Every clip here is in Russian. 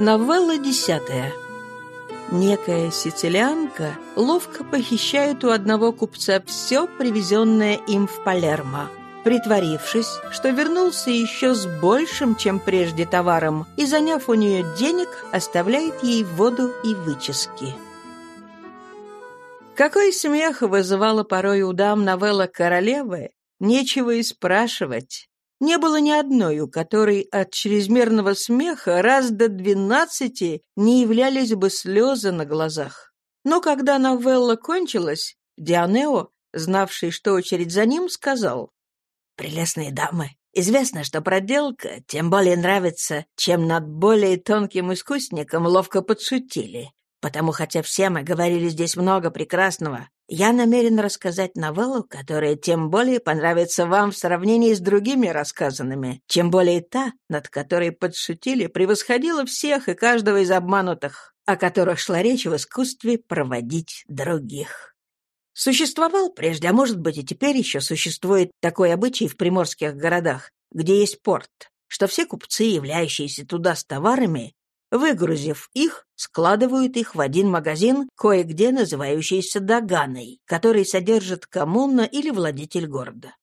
Новелла десятая. Некая сицилианка ловко похищает у одного купца все, привезенное им в Палермо, притворившись, что вернулся еще с большим, чем прежде товаром, и, заняв у нее денег, оставляет ей воду и вычески. Какой смех вызывала порой у дам новелла королевы, нечего и спрашивать. Не было ни одной, у которой от чрезмерного смеха раз до двенадцати не являлись бы слезы на глазах. Но когда новелла кончилась, Дианео, знавший, что очередь за ним, сказал, «Прелестные дамы, известно, что проделка тем более нравится, чем над более тонким искусником ловко подшутили. Потому, хотя все мы говорили здесь много прекрасного, я намерен рассказать новеллу, которая тем более понравится вам в сравнении с другими рассказанными, чем более та, над которой подшутили, превосходила всех и каждого из обманутых, о которых шла речь в искусстве проводить других. Существовал прежде, а может быть и теперь еще существует такой обычай в приморских городах, где есть порт, что все купцы, являющиеся туда с товарами, Выгрузив их, складывают их в один магазин, кое-где называющийся Даганой, который содержит коммуна или владетель города.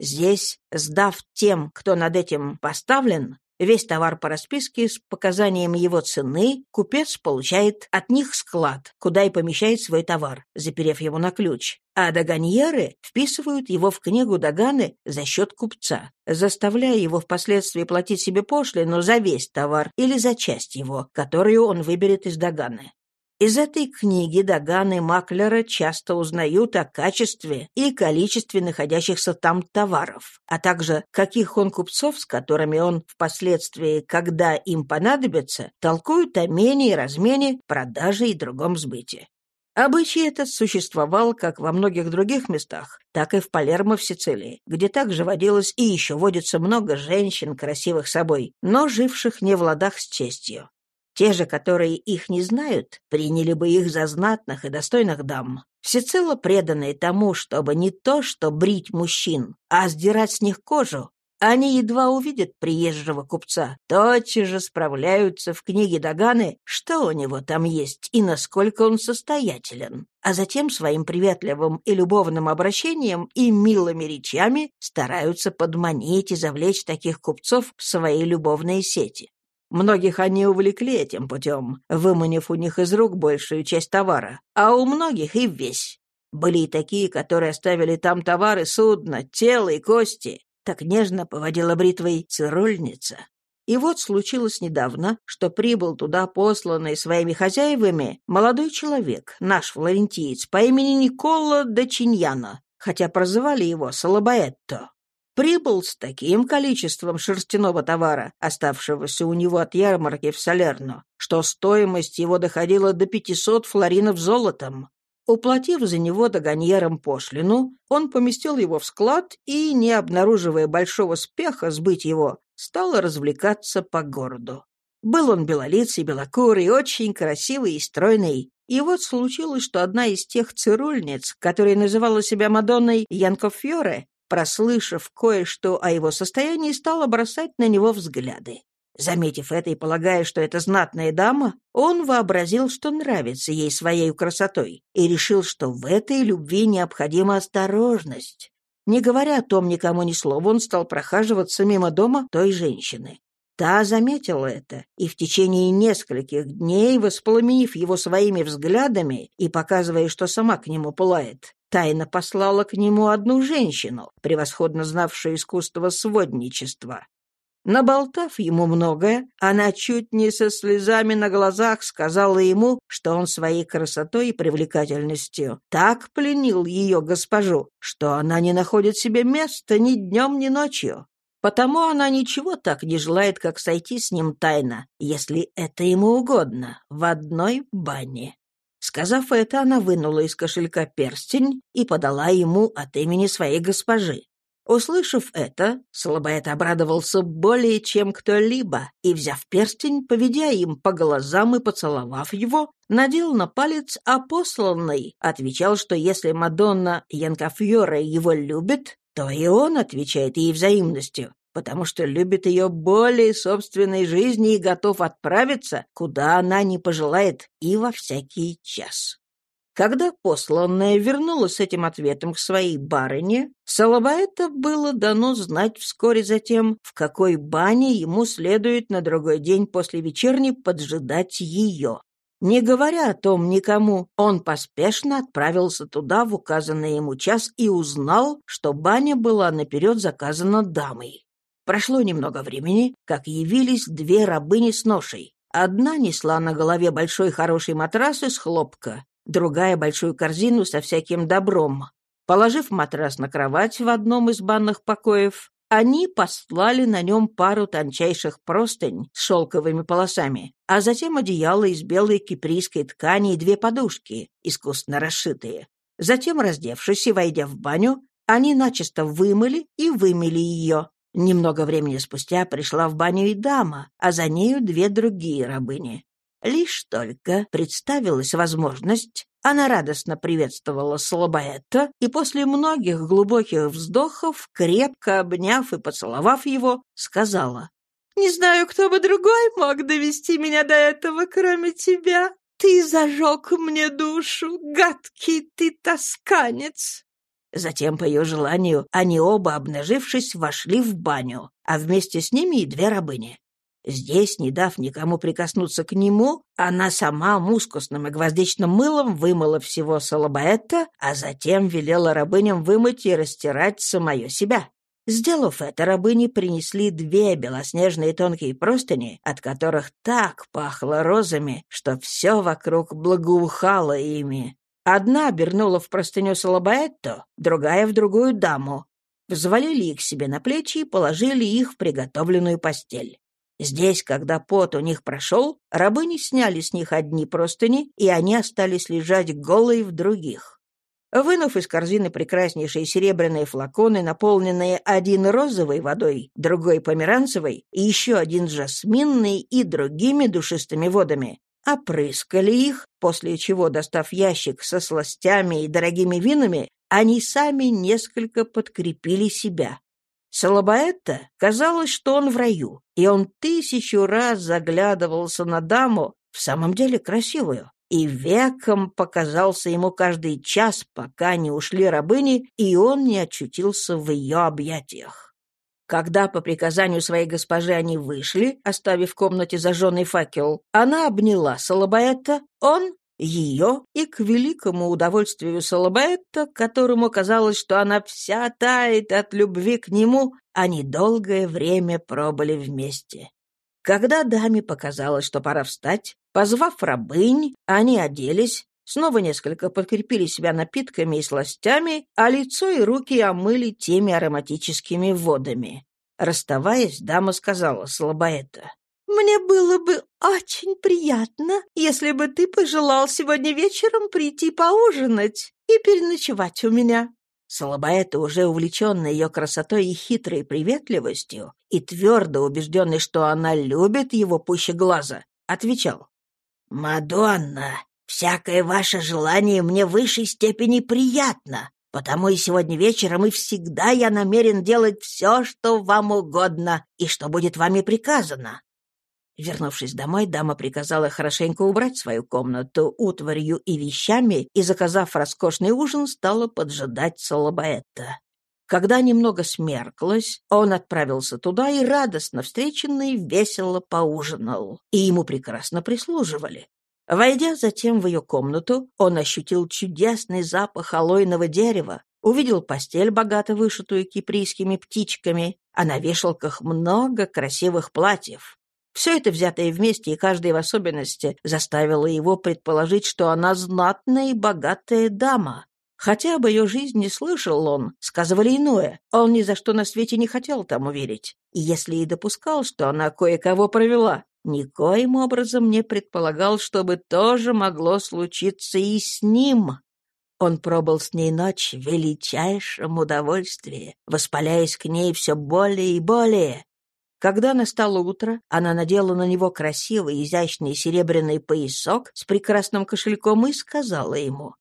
Здесь, сдав тем, кто над этим поставлен, Весь товар по расписке с показанием его цены купец получает от них склад, куда и помещает свой товар, заперев его на ключ. А доганьеры вписывают его в книгу Даганы за счет купца, заставляя его впоследствии платить себе пошлину за весь товар или за часть его, которую он выберет из Даганы. Из этой книги Даганы Маклера часто узнают о качестве и количестве находящихся там товаров, а также каких он купцов, с которыми он впоследствии, когда им понадобится, толкуют о мене и размене, продаже и другом сбыте. Обычай этот существовал как во многих других местах, так и в Палермо в Сицилии, где также водилось и еще водится много женщин, красивых собой, но живших не в ладах с честью. Те же, которые их не знают, приняли бы их за знатных и достойных дам, всецело преданные тому, чтобы не то что брить мужчин, а сдирать с них кожу. Они едва увидят приезжего купца, тотчас же справляются в книге Даганы, что у него там есть и насколько он состоятелен, а затем своим приветливым и любовным обращением и милыми речами стараются подманить и завлечь таких купцов в свои любовные сети. Многих они увлекли этим путем, выманив у них из рук большую часть товара, а у многих и весь. Были и такие, которые оставили там товары, судно, тело и кости. Так нежно поводила бритвой цирульница. И вот случилось недавно, что прибыл туда посланный своими хозяевами молодой человек, наш флорентиец, по имени Никола Дочиньяно, хотя прозывали его Салабаэтто прибыл с таким количеством шерстяного товара, оставшегося у него от ярмарки в Салерно, что стоимость его доходила до 500 флоринов золотом. Уплатив за него догоньером пошлину, он поместил его в склад и, не обнаруживая большого спеха сбыть его, стал развлекаться по городу. Был он белолицый, белокурый, очень красивый и стройный. И вот случилось, что одна из тех цирульниц, которая называла себя Мадонной Янкофьоре, прослышав кое-что о его состоянии, стала бросать на него взгляды. Заметив это и полагая, что это знатная дама, он вообразил, что нравится ей своей красотой, и решил, что в этой любви необходима осторожность. Не говоря о том никому ни слова, он стал прохаживаться мимо дома той женщины. Та заметила это, и в течение нескольких дней, воспламенив его своими взглядами и показывая, что сама к нему пылает, тайно послала к нему одну женщину, превосходно знавшую искусство сводничества. Наболтав ему многое, она чуть не со слезами на глазах сказала ему, что он своей красотой и привлекательностью так пленил ее госпожу, что она не находит себе места ни днем, ни ночью. Потому она ничего так не желает, как сойти с ним тайно, если это ему угодно, в одной бане. Сказав это, она вынула из кошелька перстень и подала ему от имени своей госпожи. Услышав это, Слабоэт обрадовался более чем кто-либо, и, взяв перстень, поведя им по глазам и поцеловав его, надел на палец, а посланный отвечал, что если Мадонна Янкафьора его любит, то и он отвечает ей взаимностью, потому что любит ее более собственной жизни и готов отправиться, куда она не пожелает, и во всякий час. Когда посланная вернулась с этим ответом к своей барыне, Салабаэта было дано знать вскоре затем, в какой бане ему следует на другой день после вечерни поджидать ее. Не говоря о том никому, он поспешно отправился туда в указанный ему час и узнал, что баня была наперед заказана дамой. Прошло немного времени, как явились две рабыни с ношей. Одна несла на голове большой хороший матрас из хлопка, другая большую корзину со всяким добром. Положив матрас на кровать в одном из банных покоев, они послали на нем пару тончайших простынь с шелковыми полосами, а затем одеяло из белой киприйской ткани и две подушки, искусно расшитые. Затем, раздевшись и войдя в баню, они начисто вымыли и вымели ее. Немного времени спустя пришла в баню и дама, а за нею две другие рабыни. Лишь только представилась возможность, она радостно приветствовала Слабоэта и после многих глубоких вздохов, крепко обняв и поцеловав его, сказала, «Не знаю, кто бы другой мог довести меня до этого, кроме тебя. Ты зажег мне душу, гадкий ты тосканец!» Затем, по ее желанию, они оба, обнажившись, вошли в баню, а вместе с ними и две рабыни. Здесь, не дав никому прикоснуться к нему, она сама мускусным и гвоздичным мылом вымыла всего Салабаэта, а затем велела рабыням вымыть и растирать самое себя. Сделав это, рабыни принесли две белоснежные тонкие простыни, от которых так пахло розами, что все вокруг благоухало ими. Одна обернула в простыню Салабаэтто, другая — в другую даму. Взвалили их себе на плечи и положили их в приготовленную постель. Здесь, когда пот у них прошел, рабыни сняли с них одни простыни, и они остались лежать голые в других. Вынув из корзины прекраснейшие серебряные флаконы, наполненные один розовой водой, другой померанцевой, и еще один жасминной и другими душистыми водами, опрыскали их, после чего, достав ящик со сластями и дорогими винами, они сами несколько подкрепили себя. Салабаэтто казалось, что он в раю, и он тысячу раз заглядывался на даму, в самом деле красивую, и веком показался ему каждый час, пока не ушли рабыни, и он не очутился в ее объятиях. Когда по приказанию своей госпожи они вышли, оставив в комнате зажженный факел, она обняла Салабаэта, он ее и к великому удовольствию Салабетта, которому казалось, что она вся тает от любви к нему, они долгое время пробыли вместе. Когда даме показалось, что пора встать, позвав рабынь, они оделись, снова несколько подкрепили себя напитками и сластями, а лицо и руки омыли теми ароматическими водами. Расставаясь, дама сказала Слабоэта, мне было бы очень приятно, если бы ты пожелал сегодня вечером прийти поужинать и переночевать у меня». Салабаэта, уже увлеченная ее красотой и хитрой приветливостью, и твердо убежденный, что она любит его пуще глаза, отвечал. «Мадонна, всякое ваше желание мне в высшей степени приятно, потому и сегодня вечером и всегда я намерен делать все, что вам угодно и что будет вами приказано. Вернувшись домой, дама приказала хорошенько убрать свою комнату утварью и вещами и, заказав роскошный ужин, стала поджидать Салабаэта. Когда немного смерклось, он отправился туда и, радостно встреченный, весело поужинал, и ему прекрасно прислуживали. Войдя затем в ее комнату, он ощутил чудесный запах алойного дерева, увидел постель, богато вышитую киприйскими птичками, а на вешалках много красивых платьев. Все это взятое вместе и каждая в особенности заставило его предположить, что она знатная и богатая дама. Хотя об ее жизни не слышал он, сказывали иное. Он ни за что на свете не хотел тому верить. И если и допускал, что она кое-кого провела, никоим образом не предполагал, чтобы тоже могло случиться и с ним. Он пробыл с ней ночь в величайшем удовольствии, воспаляясь к ней все более и более, когда настало утро, она надела на него красивый, изящный серебряный поясок с прекрасным кошельком и сказала ему,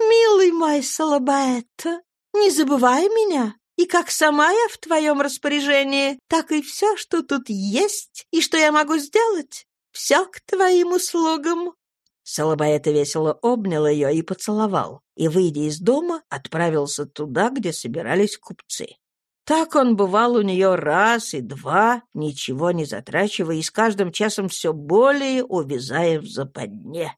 «Милый мой Салабаэта, не забывай меня. И как сама я в твоем распоряжении, так и все, что тут есть, и что я могу сделать, все к твоим услугам». Солобаэта весело обнял ее и поцеловал, и, выйдя из дома, отправился туда, где собирались купцы. Так он бывал у нее раз и два, ничего не затрачивая, и с каждым часом все более увязая в западне.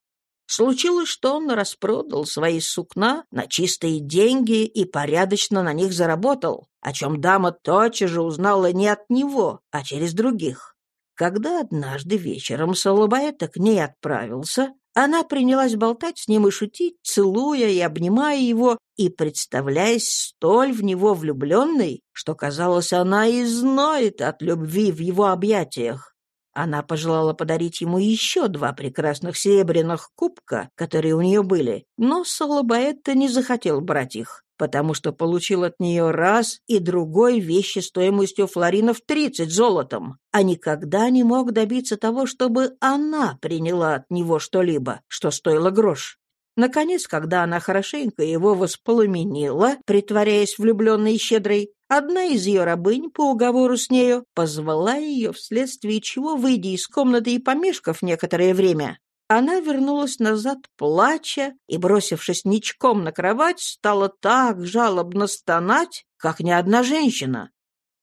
Случилось, что он распродал свои сукна на чистые деньги и порядочно на них заработал, о чем дама тотчас же узнала не от него, а через других. Когда однажды вечером Солобаэта к ней отправился, она принялась болтать с ним и шутить, целуя и обнимая его, и представляясь столь в него влюбленной, что, казалось, она изноет от любви в его объятиях. Она пожелала подарить ему еще два прекрасных серебряных кубка, которые у нее были, но Солобаэтта не захотел брать их потому что получил от нее раз и другой вещи стоимостью флоринов тридцать золотом, а никогда не мог добиться того, чтобы она приняла от него что-либо, что стоило грош. Наконец, когда она хорошенько его воспламенила, притворяясь влюбленной и щедрой, одна из ее рабынь по уговору с нею позвала ее, вследствие чего, выйдя из комнаты и помешкав некоторое время, она вернулась назад, плача, и, бросившись ничком на кровать, стала так жалобно стонать, как ни одна женщина.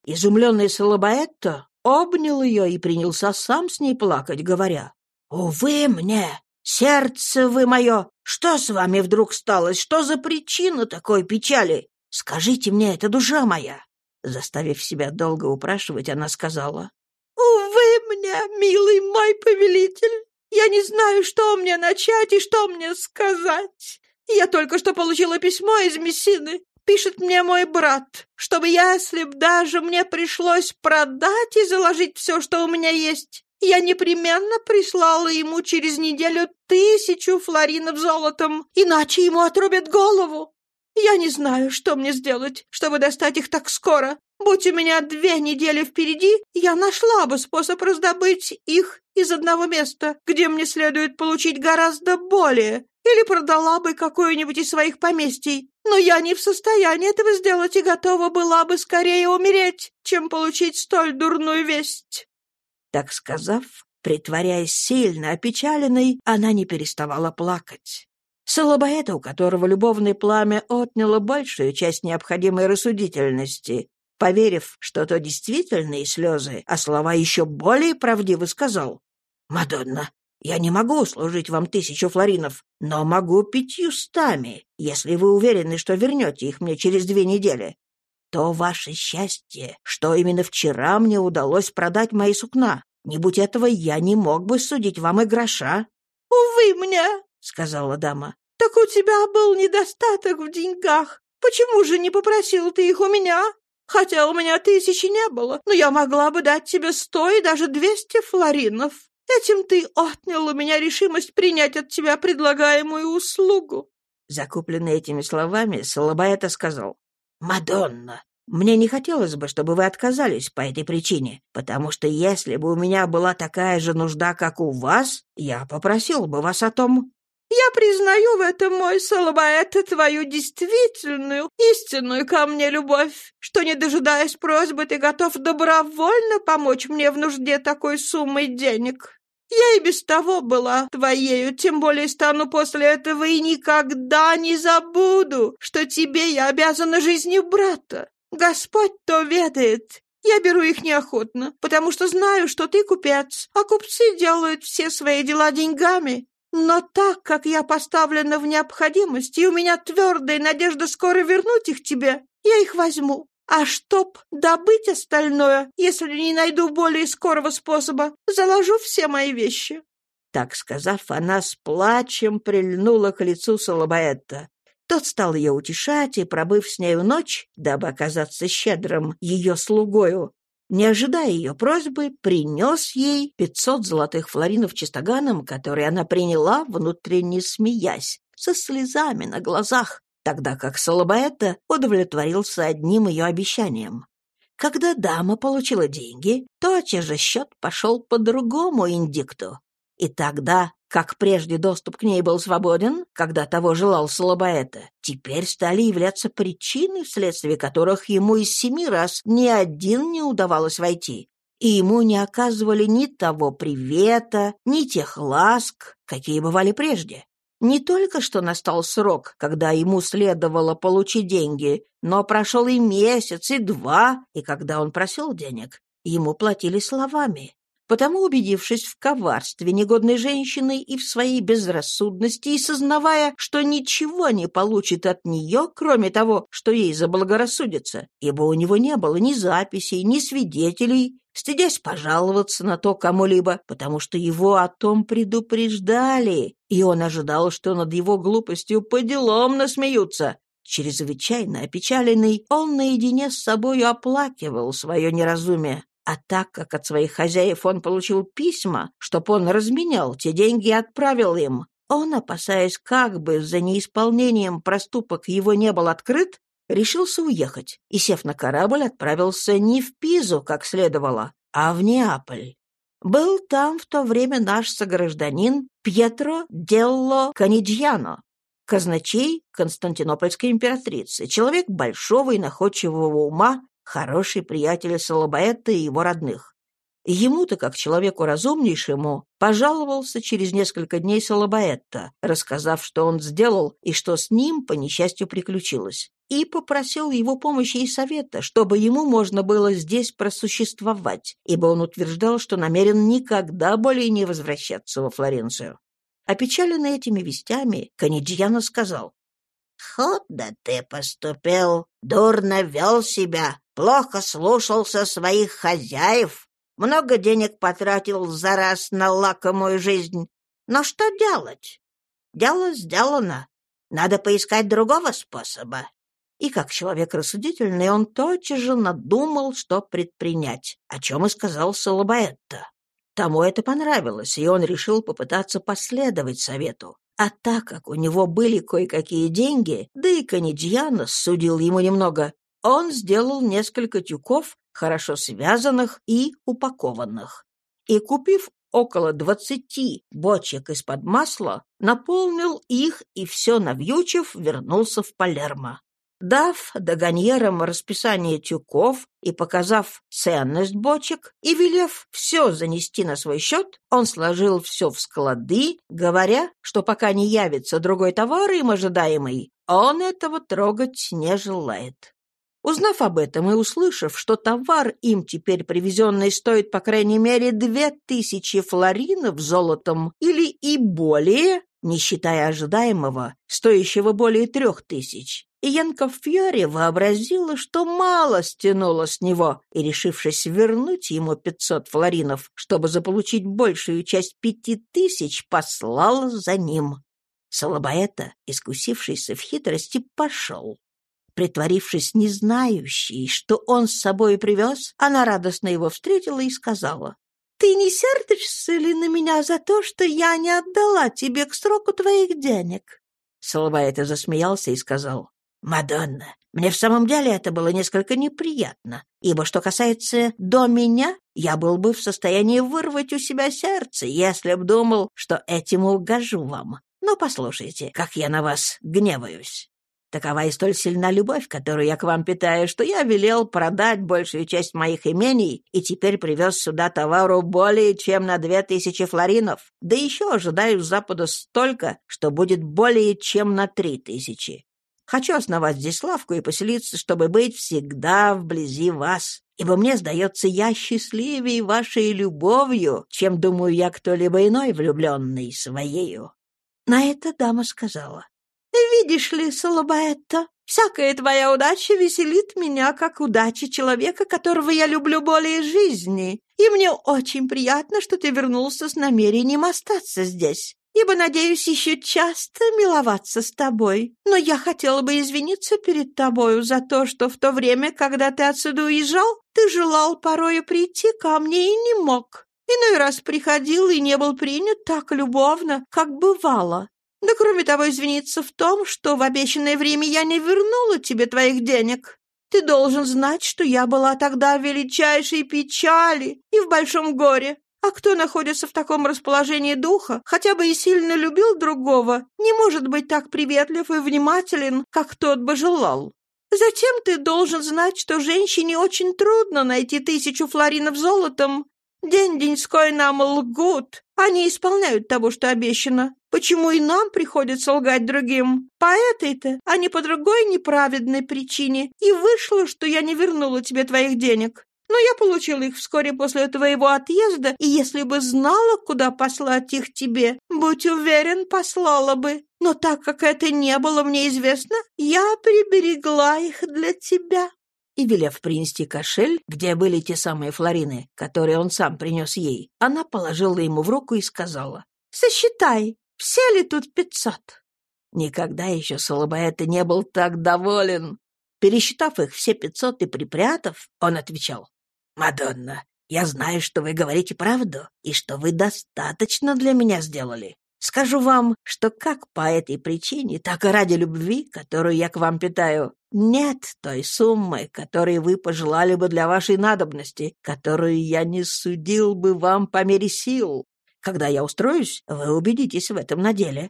Изумленный Салабаэтто обнял ее и принялся сам с ней плакать, говоря, «Увы мне, сердце вы мое, что с вами вдруг сталось? Что за причина такой печали? Скажите мне это, душа моя!» Заставив себя долго упрашивать, она сказала, «Увы мне, милый мой повелитель, я не знаю, что мне начать и что мне сказать. Я только что получила письмо из Мессины. Пишет мне мой брат, чтобы если б даже мне пришлось продать и заложить все, что у меня есть, я непременно прислала ему через неделю тысячу флоринов золотом, иначе ему отрубят голову. Я не знаю, что мне сделать, чтобы достать их так скоро. Будь у меня две недели впереди, я нашла бы способ раздобыть их из одного места, где мне следует получить гораздо более, или продала бы какое-нибудь из своих поместий. Но я не в состоянии этого сделать и готова была бы скорее умереть, чем получить столь дурную весть». Так сказав, притворяясь сильно опечаленной, она не переставала плакать. Солобаэта, у которого любовное пламя отняло большую часть необходимой рассудительности, Поверив, что то действительные слезы, а слова еще более правдивы, сказал, «Мадонна, я не могу служить вам тысячу флоринов, но могу пятьюстами, если вы уверены, что вернете их мне через две недели. То ваше счастье, что именно вчера мне удалось продать мои сукна. Не будь этого, я не мог бы судить вам и гроша». «Увы мне», — сказала дама, — «так у тебя был недостаток в деньгах. Почему же не попросил ты их у меня? Хотя у меня тысячи не было, но я могла бы дать тебе сто и даже двести флоринов. Этим ты отнял у меня решимость принять от тебя предлагаемую услугу». Закупленный этими словами, Салабаэта сказал, «Мадонна, мне не хотелось бы, чтобы вы отказались по этой причине, потому что если бы у меня была такая же нужда, как у вас, я попросил бы вас о том. Я признаю в этом, мой Салабаэт, твою действительную, истинную ко мне любовь, что, не дожидаясь просьбы, ты готов добровольно помочь мне в нужде такой суммой денег. Я и без того была твоею, тем более стану после этого и никогда не забуду, что тебе я обязана жизнью брата. Господь то ведает. Я беру их неохотно, потому что знаю, что ты купец, а купцы делают все свои дела деньгами. Но так как я поставлена в необходимость, и у меня твердая надежда скоро вернуть их тебе, я их возьму. А чтоб добыть остальное, если не найду более скорого способа, заложу все мои вещи». Так сказав, она с плачем прильнула к лицу Салабаэтта. Тот стал ее утешать и, пробыв с нею ночь, дабы оказаться щедрым ее слугою, не ожидая ее просьбы, принес ей пятьсот золотых флоринов чистоганом, которые она приняла, внутренне смеясь, со слезами на глазах, тогда как Салабаэта удовлетворился одним ее обещанием. Когда дама получила деньги, тотчас же счет пошел по другому индикту. И тогда Как прежде доступ к ней был свободен, когда того желал Салабаэта, теперь стали являться причины, вследствие которых ему из семи раз ни один не удавалось войти. И ему не оказывали ни того привета, ни тех ласк, какие бывали прежде. Не только что настал срок, когда ему следовало получить деньги, но прошел и месяц, и два, и когда он просил денег, ему платили словами. Потому, убедившись в коварстве негодной женщины и в своей безрассудности, и сознавая, что ничего не получит от нее, кроме того, что ей заблагорассудится, ибо у него не было ни записей, ни свидетелей, стыдясь пожаловаться на то кому-либо, потому что его о том предупреждали, и он ожидал, что над его глупостью по делам насмеются. Чрезвычайно опечаленный, он наедине с собою оплакивал свое неразумие. А так как от своих хозяев он получил письма, чтоб он разменял те деньги и отправил им, он, опасаясь, как бы за неисполнением проступок его не был открыт, решился уехать и, сев на корабль, отправился не в Пизу, как следовало, а в Неаполь. Был там в то время наш согражданин Пьетро Делло Каниджьяно, казначей Константинопольской императрицы, человек большого и находчивого ума, хороший приятель Салабаэта и его родных. Ему-то, как человеку разумнейшему, пожаловался через несколько дней Салабаэтта, рассказав, что он сделал и что с ним, по несчастью, приключилось, и попросил его помощи и совета, чтобы ему можно было здесь просуществовать, ибо он утверждал, что намерен никогда более не возвращаться во Флоренцию. Опечаленный этими вестями, Каниджьяно сказал, «Худо ты поступил, дурно вел себя, плохо слушался своих хозяев, много денег потратил за раз на лакомую жизнь. Но что делать? Дело сделано. Надо поискать другого способа. И как человек рассудительный, он тотчас же надумал, что предпринять, о чем и сказал Салабаэтто. Тому это понравилось, и он решил попытаться последовать совету. А так как у него были кое-какие деньги, да и Канидьяна судил ему немного, он сделал несколько тюков, хорошо связанных и упакованных. И, купив около двадцати бочек из-под масла, наполнил их и все навьючив, вернулся в Палермо. Дав догоньерам расписание тюков и показав ценность бочек, и велев все занести на свой счет, он сложил все в склады, говоря, что пока не явится другой товар им ожидаемый, он этого трогать не желает. Узнав об этом и услышав, что товар им теперь привезенный стоит по крайней мере две тысячи флоринов золотом или и более, не считая ожидаемого, стоящего более трех тысяч, Янка Фьори вообразила, что мало стянуло с него, и, решившись вернуть ему пятьсот флоринов, чтобы заполучить большую часть пяти тысяч, послала за ним. Салабаэта, искусившийся в хитрости, пошел. Притворившись незнающей, что он с собой привез, она радостно его встретила и сказала, «Ты не сердишься ли на меня за то, что я не отдала тебе к сроку твоих денег?» Салабаэта засмеялся и сказал, «Мадонна, мне в самом деле это было несколько неприятно, ибо что касается до меня, я был бы в состоянии вырвать у себя сердце, если б думал, что этим угожу вам. Но послушайте, как я на вас гневаюсь. Такова и столь сильна любовь, которую я к вам питаю, что я велел продать большую часть моих имений и теперь привез сюда товару более чем на две тысячи флоринов, да еще ожидаю с запада столько, что будет более чем на три тысячи. Хочу основать здесь лавку и поселиться, чтобы быть всегда вблизи вас, ибо мне, сдается, я счастливее вашей любовью, чем, думаю я, кто-либо иной влюбленный своею». На это дама сказала, «Видишь ли, Салабаэтто, всякая твоя удача веселит меня, как удача человека, которого я люблю более жизни, и мне очень приятно, что ты вернулся с намерением остаться здесь ибо надеюсь еще часто миловаться с тобой. Но я хотела бы извиниться перед тобою за то, что в то время, когда ты отсюда уезжал, ты желал порою прийти ко мне и не мог. Иной раз приходил и не был принят так любовно, как бывало. Да кроме того, извиниться в том, что в обещанное время я не вернула тебе твоих денег. Ты должен знать, что я была тогда в величайшей печали и в большом горе, А кто находится в таком расположении духа, хотя бы и сильно любил другого, не может быть так приветлив и внимателен, как тот бы желал. Затем ты должен знать, что женщине очень трудно найти тысячу флоринов золотом. День-деньской нам лгут, они исполняют того, что обещано. Почему и нам приходится лгать другим? По этой-то, а не по другой неправедной причине. И вышло, что я не вернула тебе твоих денег. Но я получила их вскоре после твоего отъезда, и если бы знала, куда послать их тебе, будь уверен, послала бы. Но так как это не было мне известно, я приберегла их для тебя». И, велев принести кошель, где были те самые флорины, которые он сам принес ей, она положила ему в руку и сказала, «Сосчитай, все ли тут пятьсот?» Никогда еще Солобаэта не был так доволен. Пересчитав их все пятьсот и припрятав, он отвечал, «Мадонна, я знаю, что вы говорите правду и что вы достаточно для меня сделали. Скажу вам, что как по этой причине, так и ради любви, которую я к вам питаю, нет той суммы, которой вы пожелали бы для вашей надобности, которую я не судил бы вам по мере сил. Когда я устроюсь, вы убедитесь в этом на деле.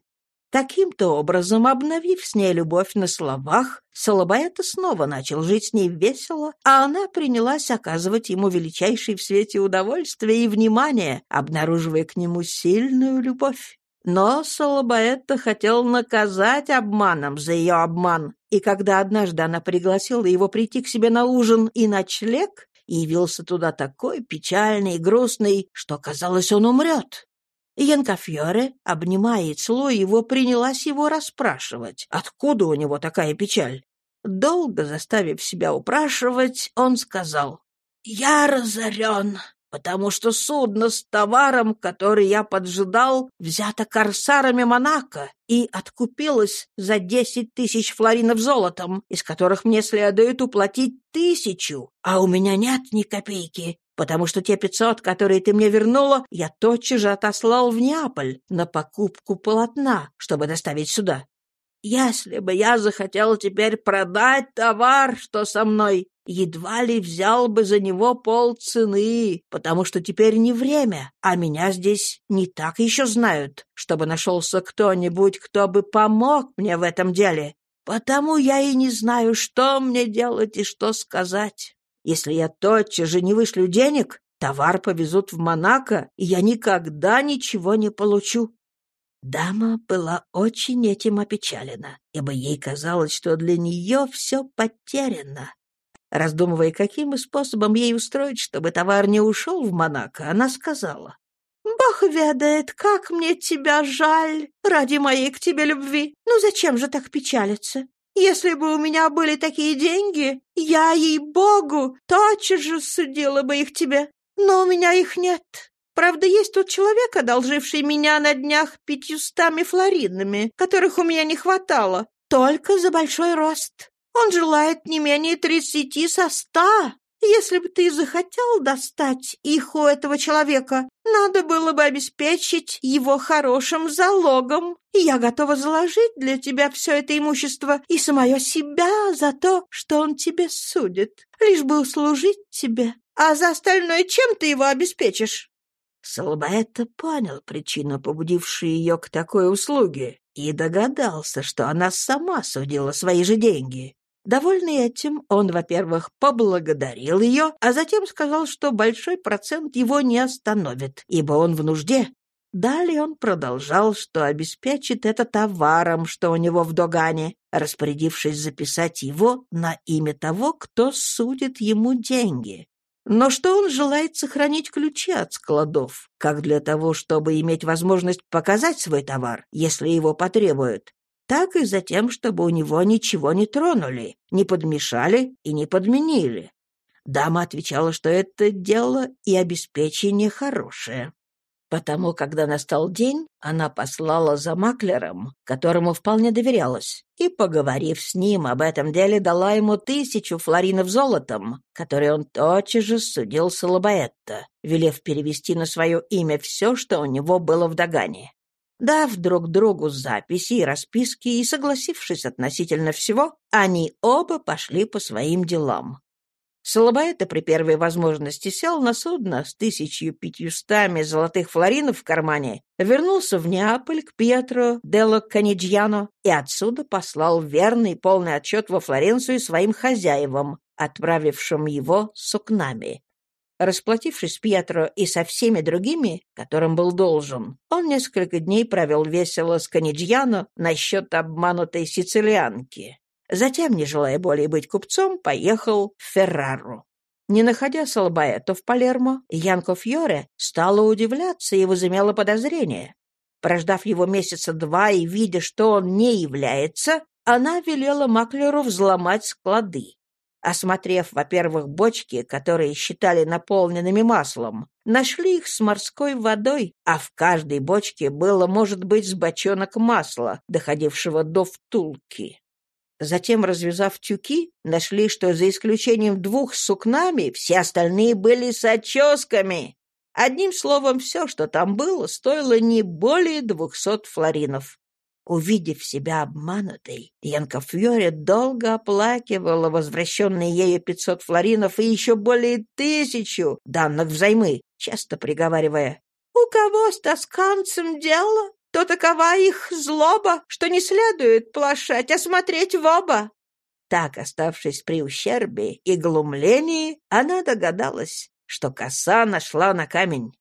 Таким-то образом, обновив с ней любовь на словах, Солобаэта снова начал жить с ней весело, а она принялась оказывать ему величайший в свете удовольствие и внимание, обнаруживая к нему сильную любовь. Но Солобаэта хотел наказать обманом за ее обман, и когда однажды она пригласила его прийти к себе на ужин и ночлег, явился туда такой печальный и грустный, что, казалось, он умрет. Янкафьоре, обнимая и его, принялась его расспрашивать, откуда у него такая печаль. Долго заставив себя упрашивать, он сказал, «Я разорен, потому что судно с товаром, который я поджидал, взято корсарами Монако и откупилось за десять тысяч флоринов золотом, из которых мне следует уплатить тысячу, а у меня нет ни копейки потому что те пятьсот, которые ты мне вернула, я тотчас же отослал в Неаполь на покупку полотна, чтобы доставить сюда. Если бы я захотел теперь продать товар, что со мной, едва ли взял бы за него полцены, потому что теперь не время, а меня здесь не так еще знают, чтобы нашелся кто-нибудь, кто бы помог мне в этом деле. Потому я и не знаю, что мне делать и что сказать. Если я тотчас же не вышлю денег, товар повезут в Монако, и я никогда ничего не получу». Дама была очень этим опечалена, ибо ей казалось, что для нее все потеряно. Раздумывая, каким способом ей устроить, чтобы товар не ушел в Монако, она сказала, «Бог ведает, как мне тебя жаль ради моей к тебе любви. Ну зачем же так печалиться? Если бы у меня были такие деньги, я, ей-богу, тотчас же судила бы их тебе. Но у меня их нет. Правда, есть тут человек, одолживший меня на днях пятьюстами флоринами, которых у меня не хватало, только за большой рост. Он желает не менее тридцати со ста. Если бы ты захотел достать их у этого человека, надо было бы обеспечить его хорошим залогом. Я готова заложить для тебя все это имущество и самое себя за то, что он тебе судит, лишь бы услужить тебе. А за остальное чем ты его обеспечишь?» Салбаэта понял причину, побудившую ее к такой услуге, и догадался, что она сама судила свои же деньги. Довольный этим, он, во-первых, поблагодарил ее, а затем сказал, что большой процент его не остановит, ибо он в нужде. Далее он продолжал, что обеспечит это товаром, что у него в Догане, распорядившись записать его на имя того, кто судит ему деньги. Но что он желает сохранить ключи от складов, как для того, чтобы иметь возможность показать свой товар, если его потребуют, так и за тем, чтобы у него ничего не тронули, не подмешали и не подменили. Дама отвечала, что это дело и обеспечение хорошее. Потому, когда настал день, она послала за маклером, которому вполне доверялась, и, поговорив с ним об этом деле, дала ему тысячу флоринов золотом, которые он тотчас же судил Салабаэтто, велев перевести на свое имя все, что у него было в Дагане. Дав друг другу записи и расписки и согласившись относительно всего, они оба пошли по своим делам. Солобаэта при первой возможности сел на судно с тысячью пятьюстами золотых флоринов в кармане, вернулся в Неаполь к Пьетро Дело Каниджьяно и отсюда послал верный полный отчет во Флоренцию своим хозяевам, отправившим его сукнами. Расплатившись с Пьетро и со всеми другими, которым был должен, он несколько дней провел весело с Каниджьяно насчет обманутой сицилианки. Затем, не желая более быть купцом, поехал в Феррару. Не находя Салбаэто в Палермо, Янко Фьоре стала удивляться и возымела подозрение. Прождав его месяца два и видя, что он не является, она велела маклеру взломать склады. Осмотрев, во-первых, бочки, которые считали наполненными маслом, нашли их с морской водой, а в каждой бочке было, может быть, с бочонок масла, доходившего до втулки. Затем, развязав тюки, нашли, что за исключением двух с сукнами, все остальные были с оческами. Одним словом, все, что там было, стоило не более двухсот флоринов. Увидев себя обманутой, Янка Фьори долго оплакивала возвращенные ею пятьсот флоринов и еще более тысячу, данных взаймы, часто приговаривая, «У кого с тосканцем дело? то такова их злоба, что не следует плашать, а смотреть в оба. Так, оставшись при ущербе и глумлении, она догадалась, что коса нашла на камень.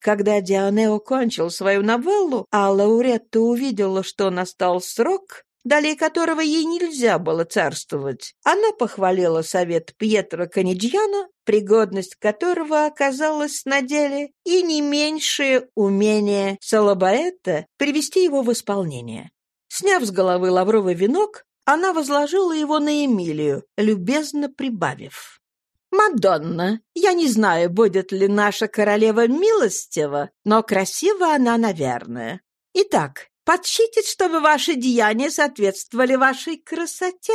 Когда Дианео кончил свою новеллу, а Лауретта увидела, что настал срок, далее которого ей нельзя было царствовать. Она похвалила совет Пьетро Каниджьяна, пригодность которого оказалась на деле, и не меньшее умение Салабаэта привести его в исполнение. Сняв с головы лавровый венок, она возложила его на Эмилию, любезно прибавив. «Мадонна, я не знаю, будет ли наша королева милостива, но красива она, наверное. Итак, подсчитит, чтобы ваши деяния соответствовали вашей красоте».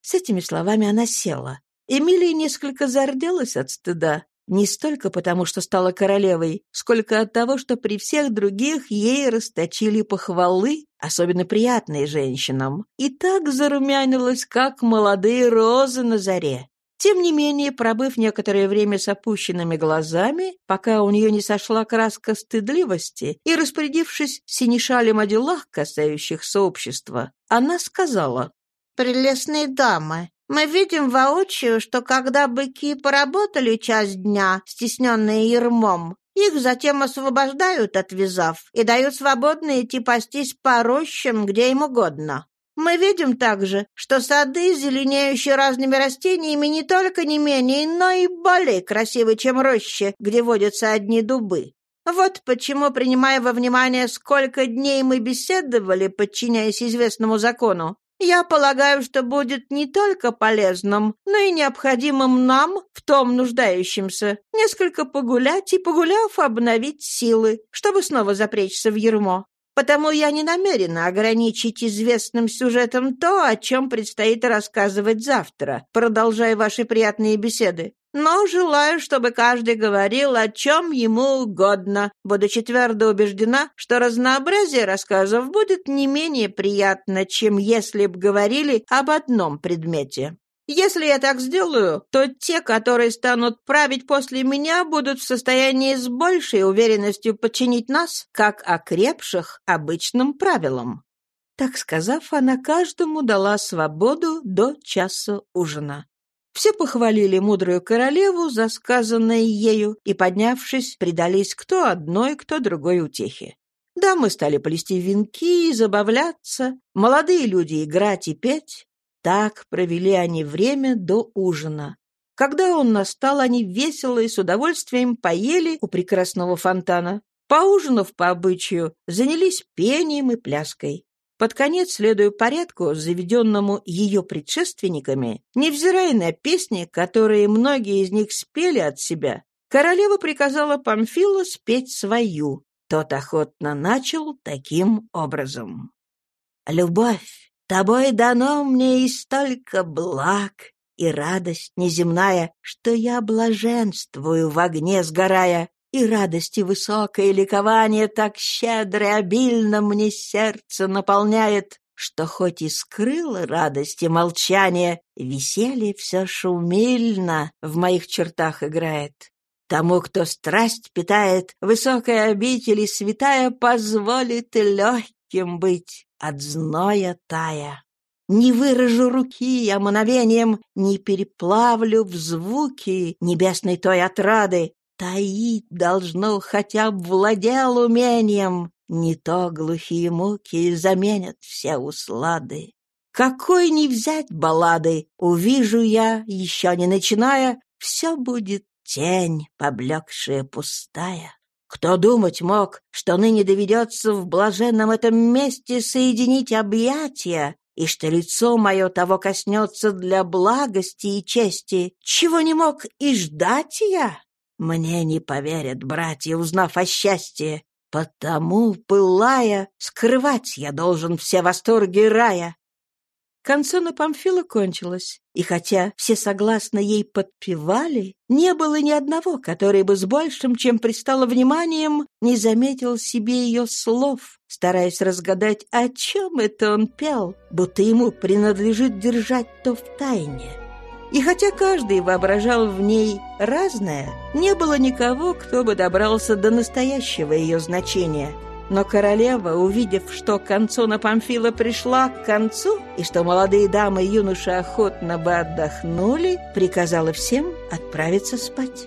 С этими словами она села. Эмилия несколько зарделась от стыда. Не столько потому, что стала королевой, сколько от того, что при всех других ей расточили похвалы, особенно приятные женщинам, и так зарумянилась, как молодые розы на заре. Тем не менее, пробыв некоторое время с опущенными глазами, пока у нее не сошла краска стыдливости, и распорядившись синешалем о делах, касающихся общества, она сказала, «Прелестные дамы, мы видим воочию, что когда быки поработали часть дня, стесненные ермом, их затем освобождают, отвязав, и дают свободно идти пастись по рощам, где им угодно. Мы видим также, что сады, зеленеющие разными растениями, не только не менее, но и более красивы, чем рощи, где водятся одни дубы. Вот почему, принимая во внимание, сколько дней мы беседовали, подчиняясь известному закону, я полагаю, что будет не только полезным, но и необходимым нам, в том нуждающимся, несколько погулять и, погуляв, обновить силы, чтобы снова запречься в ермо. Потому я не намерена ограничить известным сюжетом то, о чем предстоит рассказывать завтра, продолжая ваши приятные беседы. Но желаю, чтобы каждый говорил, о чем ему угодно, будучи твердо убеждена, что разнообразие рассказов будет не менее приятно, чем если б говорили об одном предмете. Если я так сделаю, то те, которые станут править после меня, будут в состоянии с большей уверенностью подчинить нас, как окрепших, обычным правилам». Так сказав, она каждому дала свободу до часа ужина. Все похвалили мудрую королеву за сказанное ею и, поднявшись, предались кто одной, кто другой утехе. Дамы стали плести венки и забавляться, молодые люди играть и петь, так провели они время до ужина. Когда он настал, они весело и с удовольствием поели у прекрасного фонтана. Поужинав по обычаю, занялись пением и пляской. Под конец, следуя порядку, заведенному ее предшественниками, невзирая на песни, которые многие из них спели от себя, королева приказала Памфилу спеть свою. Тот охотно начал таким образом. «Любовь Тобой дано мне и столько благ, и радость неземная, что я блаженствую в огне сгорая, и радости высокое ликование так щедро и обильно мне сердце наполняет, что хоть и скрыло радость и молчание, веселье все шумильно в моих чертах играет. Тому, кто страсть питает, высокая обитель и святая позволит легким быть, от зноя тая. Не выражу руки я мановением, не переплавлю в звуки небесной той отрады. Таить должно, хотя б владел умением, не то глухие муки заменят все услады. Какой не взять баллады, увижу я, еще не начиная, все будет тень, поблекшая пустая. Кто думать мог, что ныне доведется в блаженном этом месте соединить объятия, и что лицо мое того коснется для благости и чести, чего не мог и ждать я? Мне не поверят братья, узнав о счастье, потому, пылая, скрывать я должен все восторги рая. Концона Памфила кончилась, и хотя все согласно ей подпевали, не было ни одного, который бы с большим, чем пристало вниманием, не заметил себе ее слов, стараясь разгадать, о чем это он пел, будто ему принадлежит держать то в тайне. И хотя каждый воображал в ней разное, не было никого, кто бы добрался до настоящего ее значения — но королева, увидев, что концона Памфила пришла к концу, и что молодые дамы и юноши охотно бы отдохнули, приказала всем отправиться спать.